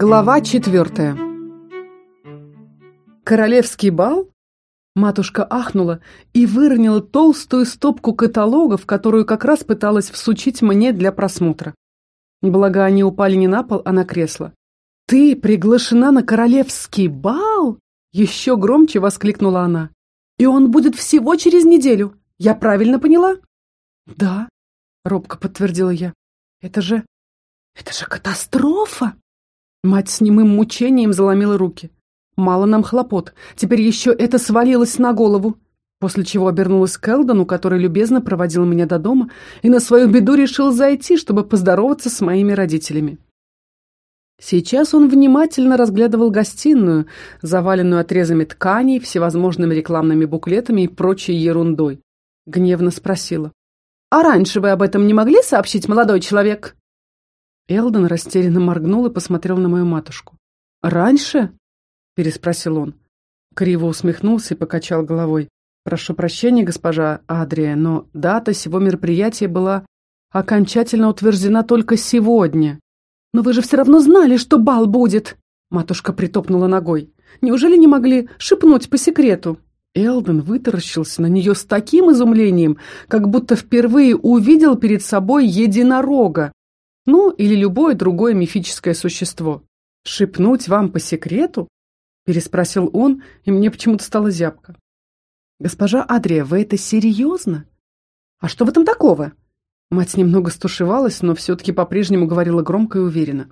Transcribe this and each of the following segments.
Глава четвертая «Королевский бал?» Матушка ахнула и выронила толстую стопку каталогов, которую как раз пыталась всучить мне для просмотра. Благо, они упали не на пол, а на кресло. «Ты приглашена на королевский бал?» Еще громче воскликнула она. «И он будет всего через неделю. Я правильно поняла?» «Да», — робко подтвердила я. «Это же... это же катастрофа!» Мать с немым мучением заломила руки. Мало нам хлопот. Теперь еще это свалилось на голову. После чего обернулась к Элдону, который любезно проводил меня до дома, и на свою беду решил зайти, чтобы поздороваться с моими родителями. Сейчас он внимательно разглядывал гостиную, заваленную отрезами тканей, всевозможными рекламными буклетами и прочей ерундой. Гневно спросила. «А раньше вы об этом не могли сообщить, молодой человек?» Элдон растерянно моргнул и посмотрел на мою матушку. «Раньше?» — переспросил он. Криво усмехнулся и покачал головой. «Прошу прощения, госпожа Адрия, но дата сего мероприятия была окончательно утверждена только сегодня». «Но вы же все равно знали, что бал будет!» Матушка притопнула ногой. «Неужели не могли шепнуть по секрету?» Элден вытаращился на нее с таким изумлением, как будто впервые увидел перед собой единорога, ну, или любое другое мифическое существо. «Шепнуть вам по секрету?» — переспросил он, и мне почему-то стало зябко. «Госпожа Адрия, вы это серьезно? А что в этом такого?» Мать немного стушевалась, но все-таки по-прежнему говорила громко и уверенно.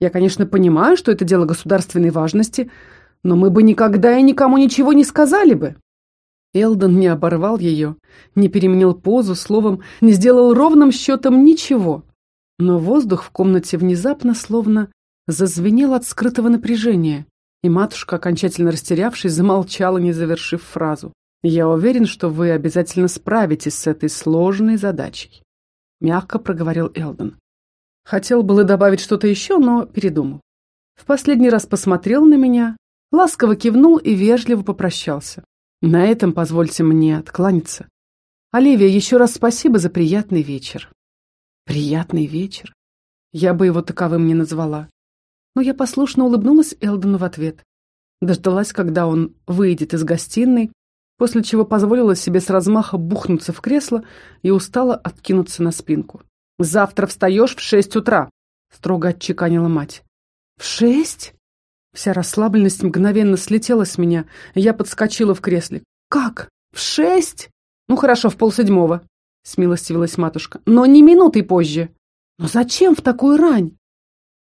«Я, конечно, понимаю, что это дело государственной важности, но мы бы никогда и никому ничего не сказали бы». Элдон не оборвал ее, не переменил позу, словом, не сделал ровным счетом ничего. Но воздух в комнате внезапно словно зазвенел от скрытого напряжения, и матушка, окончательно растерявшись, замолчала, не завершив фразу. «Я уверен, что вы обязательно справитесь с этой сложной задачей», — мягко проговорил Элдон. Хотел было добавить что-то еще, но передумал. В последний раз посмотрел на меня, ласково кивнул и вежливо попрощался. На этом позвольте мне откланяться. Оливия, еще раз спасибо за приятный вечер. Приятный вечер. Я бы его таковым не назвала. Но я послушно улыбнулась Элдону в ответ. Дождалась, когда он выйдет из гостиной, после чего позволила себе с размаха бухнуться в кресло и устало откинуться на спинку. «Завтра встаешь в шесть утра», — строго отчеканила мать. «В шесть?» Вся расслабленность мгновенно слетела с меня, и я подскочила в кресле. «Как? В шесть?» «Ну хорошо, в полседьмого», — смилостивилась матушка. «Но не минутой позже». «Но зачем в такую рань?»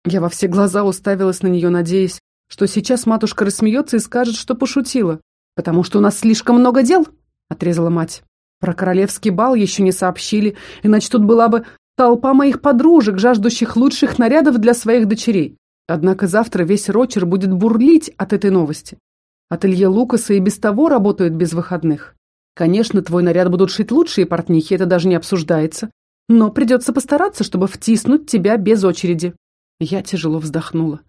Я во все глаза уставилась на нее, надеясь, что сейчас матушка рассмеется и скажет, что пошутила. «Потому что у нас слишком много дел», — отрезала мать. «Про королевский бал еще не сообщили, иначе тут была бы толпа моих подружек, жаждущих лучших нарядов для своих дочерей. Однако завтра весь Рочер будет бурлить от этой новости. Ателье Лукаса и без того работают без выходных. Конечно, твой наряд будут шить лучшие портнихи, это даже не обсуждается. Но придется постараться, чтобы втиснуть тебя без очереди. Я тяжело вздохнула.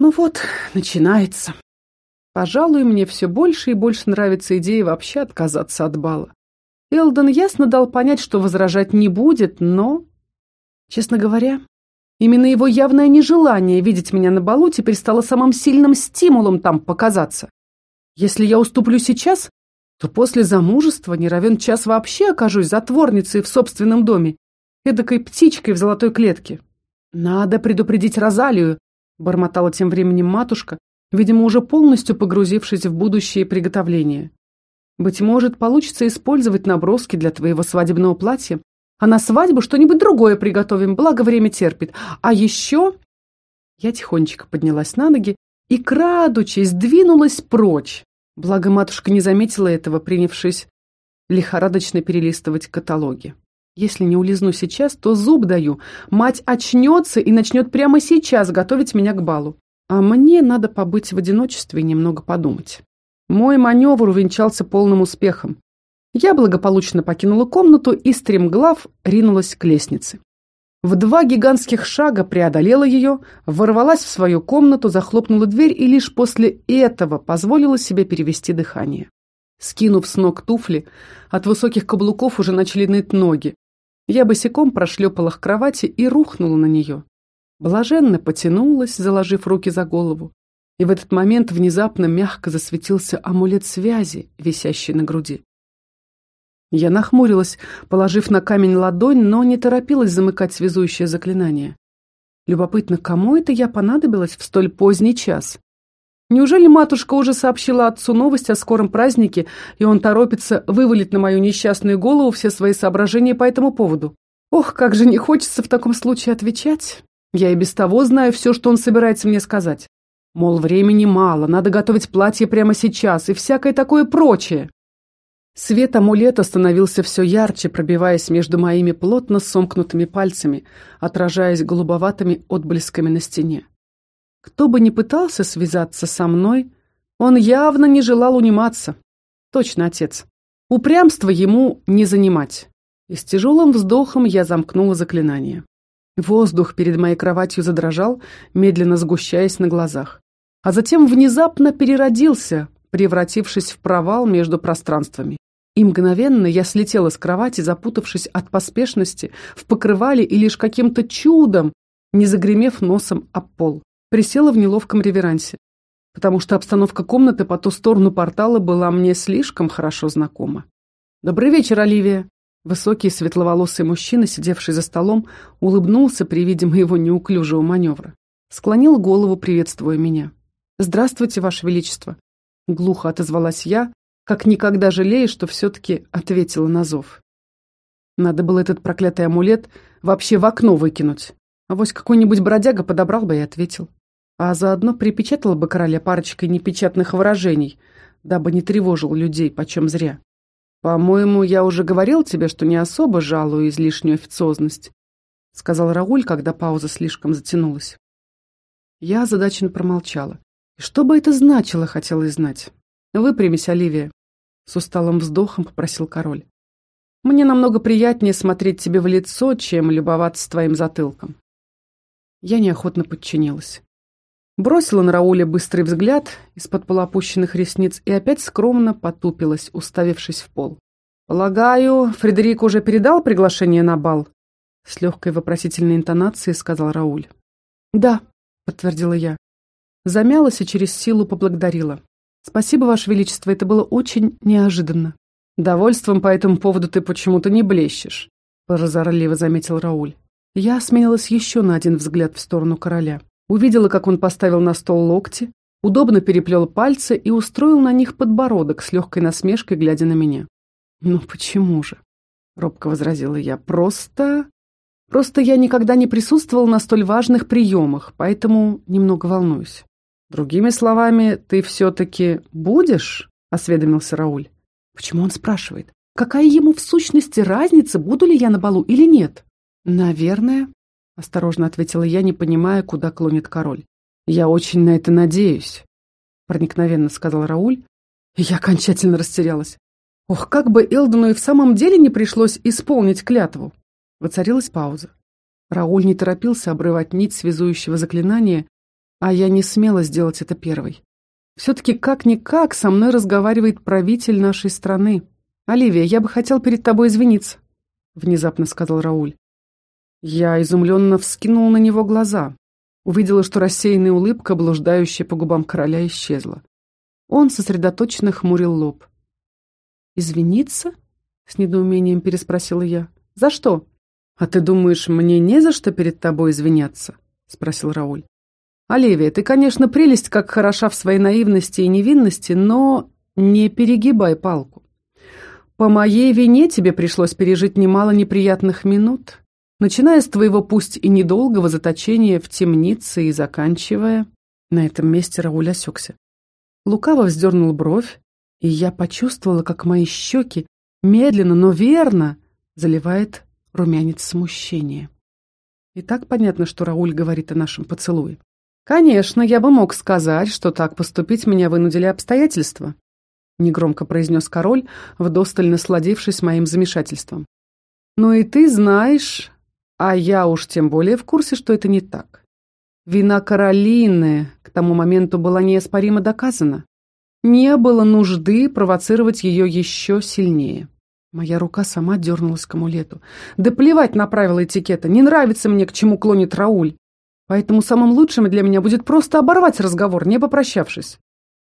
Ну вот, начинается. Пожалуй, мне все больше и больше нравится идея вообще отказаться от бала. Элдон ясно дал понять, что возражать не будет, но... Честно говоря, именно его явное нежелание видеть меня на балу теперь стало самым сильным стимулом там показаться. Если я уступлю сейчас, то после замужества не равен час вообще окажусь затворницей в собственном доме, эдакой птичкой в золотой клетке. Надо предупредить Розалию, бормотала тем временем матушка, видимо, уже полностью погрузившись в будущее приготовления. Быть может, получится использовать наброски для твоего свадебного платья, а на свадьбу что-нибудь другое приготовим, благо время терпит. А еще... Я тихонечко поднялась на ноги и, крадучись, двинулась прочь. Благо матушка не заметила этого, принявшись лихорадочно перелистывать каталоги. Если не улизну сейчас, то зуб даю. Мать очнется и начнет прямо сейчас готовить меня к балу. А мне надо побыть в одиночестве и немного подумать. Мой маневр увенчался полным успехом. Я благополучно покинула комнату и, стремглав, ринулась к лестнице. В два гигантских шага преодолела ее, ворвалась в свою комнату, захлопнула дверь и лишь после этого позволила себе перевести дыхание. Скинув с ног туфли, от высоких каблуков уже начали ныть ноги. Я босиком прошлепала к кровати и рухнула на нее. блаженно потянулась, заложив руки за голову. И в этот момент внезапно мягко засветился амулет связи, висящий на груди. Я нахмурилась, положив на камень ладонь, но не торопилась замыкать связующее заклинание. Любопытно, кому это я понадобилась в столь поздний час? Неужели матушка уже сообщила отцу новость о скором празднике, и он торопится вывалить на мою несчастную голову все свои соображения по этому поводу? Ох, как же не хочется в таком случае отвечать. Я и без того знаю все, что он собирается мне сказать. Мол, времени мало, надо готовить платье прямо сейчас и всякое такое прочее. Свет амулета становился все ярче, пробиваясь между моими плотно сомкнутыми пальцами, отражаясь голубоватыми отблесками на стене. Кто бы ни пытался связаться со мной, он явно не желал униматься. Точно, отец. Упрямство ему не занимать. И с тяжелым вздохом я замкнула заклинание. Воздух перед моей кроватью задрожал, медленно сгущаясь на глазах. А затем внезапно переродился, превратившись в провал между пространствами. И мгновенно я слетела с кровати, запутавшись от поспешности, в покрывале и лишь каким-то чудом, не загремев носом об пол. Присела в неловком реверансе, потому что обстановка комнаты по ту сторону портала была мне слишком хорошо знакома. «Добрый вечер, Оливия!» Высокий светловолосый мужчина, сидевший за столом, улыбнулся при виде моего неуклюжего маневра. Склонил голову, приветствуя меня. «Здравствуйте, Ваше Величество!» Глухо отозвалась я, как никогда жалея, что все-таки ответила на зов. Надо было этот проклятый амулет вообще в окно выкинуть. А вось какой-нибудь бродяга подобрал бы и ответил. А заодно припечатал бы короля парочкой непечатных выражений, дабы не тревожил людей почем зря. «По-моему, я уже говорил тебе, что не особо жалую излишнюю официозность», сказал Рауль, когда пауза слишком затянулась. Я озадаченно промолчала. И что бы это значило, хотела знать. «Выпрямись, Оливия. С усталым вздохом попросил король. «Мне намного приятнее смотреть тебе в лицо, чем любоваться твоим затылком». Я неохотно подчинилась. Бросила на Рауля быстрый взгляд из-под полуопущенных ресниц и опять скромно потупилась, уставившись в пол. «Полагаю, Фредерик уже передал приглашение на бал?» С легкой вопросительной интонацией сказал Рауль. «Да», — подтвердила я. Замялась и через силу поблагодарила. «Спасибо, Ваше Величество, это было очень неожиданно». «Довольством по этому поводу ты почему-то не блещешь», — разорливо заметил Рауль. Я сменилась еще на один взгляд в сторону короля. Увидела, как он поставил на стол локти, удобно переплел пальцы и устроил на них подбородок с легкой насмешкой, глядя на меня. «Ну почему же?» — робко возразила я. «Просто... Просто я никогда не присутствовала на столь важных приемах, поэтому немного волнуюсь». «Другими словами, ты все-таки будешь?» — осведомился Рауль. «Почему он спрашивает? Какая ему в сущности разница, буду ли я на балу или нет?» «Наверное», — осторожно ответила я, не понимая, куда клонит король. «Я очень на это надеюсь», — проникновенно сказал Рауль. И я окончательно растерялась. Ох, как бы Элдону и в самом деле не пришлось исполнить клятву. Воцарилась пауза. Рауль не торопился обрывать нить связующего заклинания, а я не смела сделать это первой. Все-таки как-никак со мной разговаривает правитель нашей страны. «Оливия, я бы хотел перед тобой извиниться», — внезапно сказал Рауль. Я изумленно вскинул на него глаза. Увидела, что рассеянная улыбка, блуждающая по губам короля, исчезла. Он сосредоточенно хмурил лоб. «Извиниться?» — с недоумением переспросила я. «За что?» «А ты думаешь, мне не за что перед тобой извиняться?» — спросил Рауль. «Оливия, ты, конечно, прелесть, как хороша в своей наивности и невинности, но не перегибай палку. По моей вине тебе пришлось пережить немало неприятных минут, начиная с твоего пусть и недолгого заточения в темнице и заканчивая...» На этом месте Рауль осекся. Лукаво вздернул бровь, и я почувствовала, как мои щеки медленно, но верно заливает румянец смущения. И так понятно, что Рауль говорит о нашем поцелуе. «Конечно, я бы мог сказать, что так поступить меня вынудили обстоятельства», негромко произнес король, вдосталь насладившись моим замешательством. «Но и ты знаешь, а я уж тем более в курсе, что это не так. Вина Каролины к тому моменту была неоспоримо доказана. Не было нужды провоцировать ее еще сильнее». Моя рука сама дернулась к амулету. «Да плевать на правила этикета, не нравится мне, к чему клонит Рауль. Поэтому самым лучшим для меня будет просто оборвать разговор, не попрощавшись.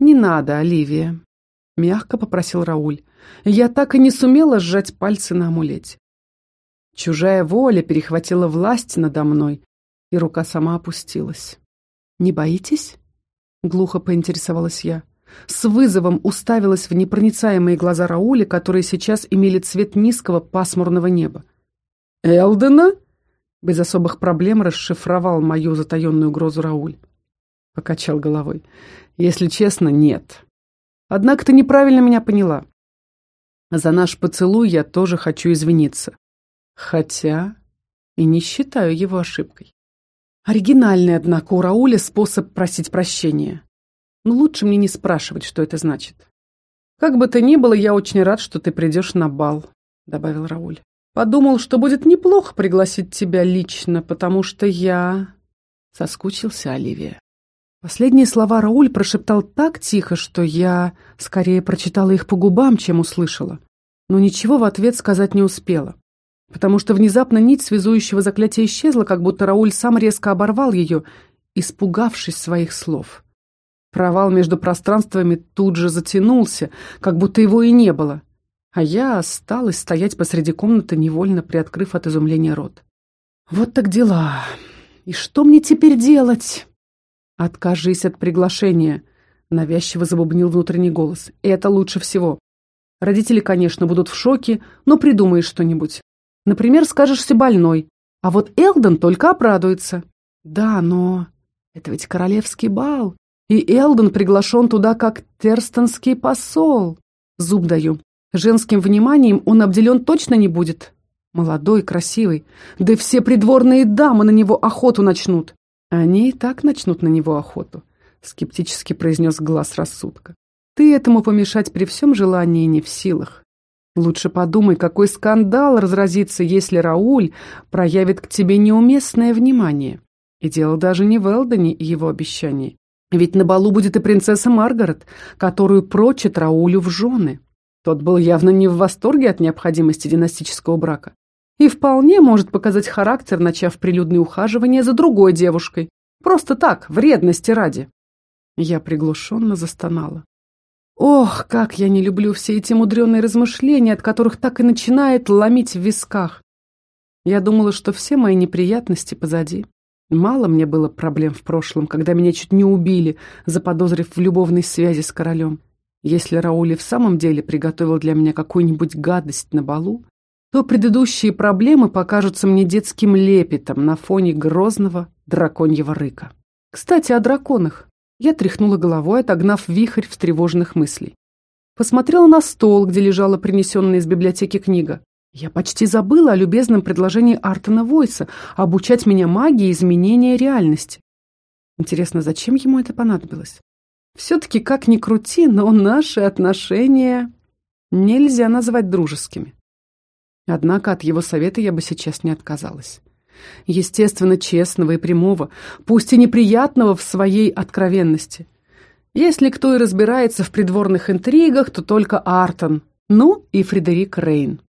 «Не надо, Оливия», — мягко попросил Рауль. Я так и не сумела сжать пальцы на амулете. Чужая воля перехватила власть надо мной, и рука сама опустилась. «Не боитесь?» — глухо поинтересовалась я. С вызовом уставилась в непроницаемые глаза Рауля, которые сейчас имели цвет низкого пасмурного неба. «Элдена?» — без особых проблем расшифровал мою затаенную угрозу Рауль. Покачал головой. «Если честно, нет. Однако ты неправильно меня поняла. За наш поцелуй я тоже хочу извиниться. Хотя и не считаю его ошибкой. Оригинальный, однако, у Рауля способ просить прощения. Но лучше мне не спрашивать, что это значит. «Как бы то ни было, я очень рад, что ты придешь на бал», — добавил Рауль. «Подумал, что будет неплохо пригласить тебя лично, потому что я...» Соскучился Оливия. Последние слова Рауль прошептал так тихо, что я скорее прочитала их по губам, чем услышала. Но ничего в ответ сказать не успела. Потому что внезапно нить связующего заклятия исчезла, как будто Рауль сам резко оборвал ее, испугавшись своих слов. Провал между пространствами тут же затянулся, как будто его и не было. А я осталась стоять посреди комнаты, невольно приоткрыв от изумления рот. Вот так дела. И что мне теперь делать? «Откажись от приглашения», — навязчиво забубнил внутренний голос. «Это лучше всего. Родители, конечно, будут в шоке, но придумаешь что-нибудь. Например, скажешься больной, а вот Элден только обрадуется». «Да, но это ведь королевский бал, и Элден приглашен туда как терстонский посол. Зуб даю. Женским вниманием он обделен точно не будет. Молодой, красивый. Да все придворные дамы на него охоту начнут. Они и так начнут на него охоту, скептически произнес глаз рассудка. Ты этому помешать при всем желании не в силах. Лучше подумай, какой скандал разразится, если Рауль проявит к тебе неуместное внимание. И дело даже не в Элдоне и его обещании. Ведь на балу будет и принцесса Маргарет, которую прочит Раулю в жены. Тот был явно не в восторге от необходимости династического брака и вполне может показать характер, начав прилюдные ухаживания за другой девушкой. Просто так, вредности ради. Я приглушенно застонала. Ох, как я не люблю все эти мудреные размышления, от которых так и начинает ломить в висках. Я думала, что все мои неприятности позади. Мало мне было проблем в прошлом, когда меня чуть не убили, заподозрив в любовной связи с королем. Если Раули в самом деле приготовил для меня какую-нибудь гадость на балу, то предыдущие проблемы покажутся мне детским лепетом на фоне грозного драконьего рыка. Кстати, о драконах. Я тряхнула головой, отогнав вихрь встревоженных мыслей. Посмотрела на стол, где лежала принесенная из библиотеки книга. Я почти забыла о любезном предложении Артона Войса обучать меня магии изменения реальности. Интересно, зачем ему это понадобилось? Все-таки, как ни крути, но наши отношения нельзя назвать дружескими. Однако от его совета я бы сейчас не отказалась. Естественно, честного и прямого, пусть и неприятного в своей откровенности. Если кто и разбирается в придворных интригах, то только Артон, ну и Фредерик Рейн.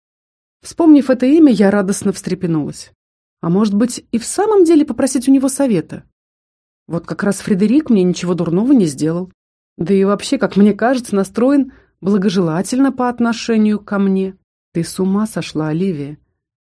Вспомнив это имя, я радостно встрепенулась. А может быть, и в самом деле попросить у него совета? Вот как раз Фредерик мне ничего дурного не сделал. Да и вообще, как мне кажется, настроен благожелательно по отношению ко мне. «Ты с ума сошла, Оливия?»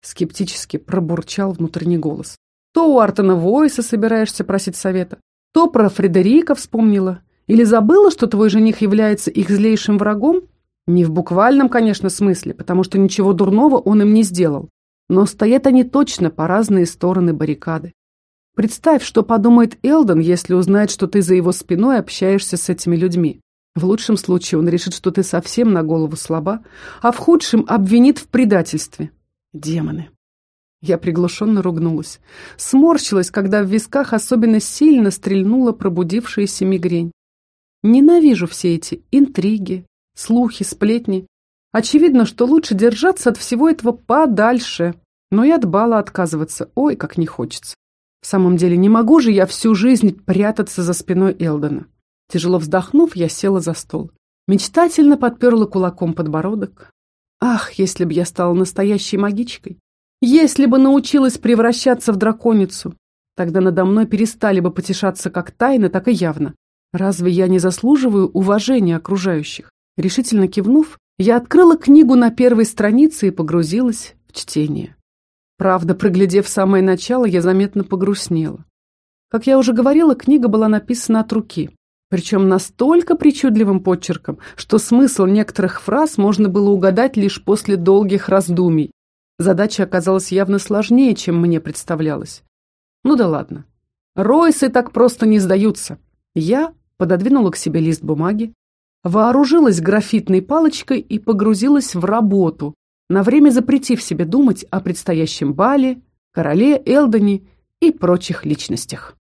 Скептически пробурчал внутренний голос. «То у Артона Войса собираешься просить совета, то про Фредерика вспомнила. Или забыла, что твой жених является их злейшим врагом? Не в буквальном, конечно, смысле, потому что ничего дурного он им не сделал. Но стоят они точно по разные стороны баррикады. Представь, что подумает Элдон, если узнает, что ты за его спиной общаешься с этими людьми. В лучшем случае он решит, что ты совсем на голову слаба, а в худшем обвинит в предательстве. Демоны. Я приглушенно ругнулась. Сморщилась, когда в висках особенно сильно стрельнула пробудившаяся мигрень. Ненавижу все эти интриги, слухи, сплетни. Очевидно, что лучше держаться от всего этого подальше. Но и от бала отказываться, ой, как не хочется. В самом деле, не могу же я всю жизнь прятаться за спиной Элдона. Тяжело вздохнув, я села за стол. Мечтательно подперла кулаком подбородок. Ах, если бы я стала настоящей магичкой! Если бы научилась превращаться в драконицу! Тогда надо мной перестали бы потешаться как тайно, так и явно. Разве я не заслуживаю уважения окружающих? Решительно кивнув, я открыла книгу на первой странице и погрузилась в чтение. Правда, проглядев самое начало, я заметно погрустнела. Как я уже говорила, книга была написана от руки, причем настолько причудливым подчерком, что смысл некоторых фраз можно было угадать лишь после долгих раздумий. Задача оказалась явно сложнее, чем мне представлялось. Ну да ладно. Ройсы так просто не сдаются. Я пододвинула к себе лист бумаги, вооружилась графитной палочкой и погрузилась в работу, на время запретив себе думать о предстоящем бале, короле Элдоне и прочих личностях.